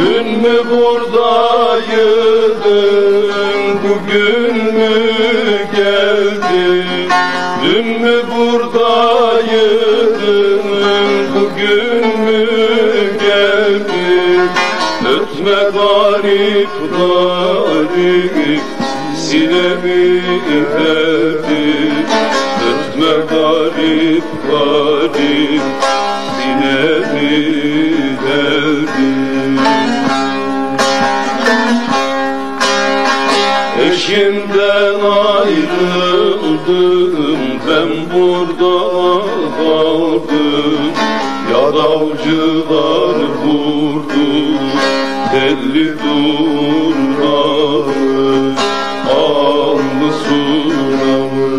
Dün mü buradaydın, bugün mü geldin? Dün mü buradaydın, bugün mü geldin? Ötme garip garip, sinemi derdi. Ötme garip garip, sinemi derdi. Eşimden ayrıldım ben burada kaldım. Yadavcılar vurdu belli durnağı Allı sunamı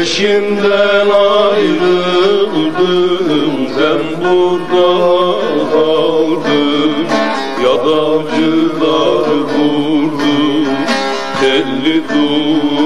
Eşimden ayrıldım ben burada kaldım Yadavcılar vurdu telli dur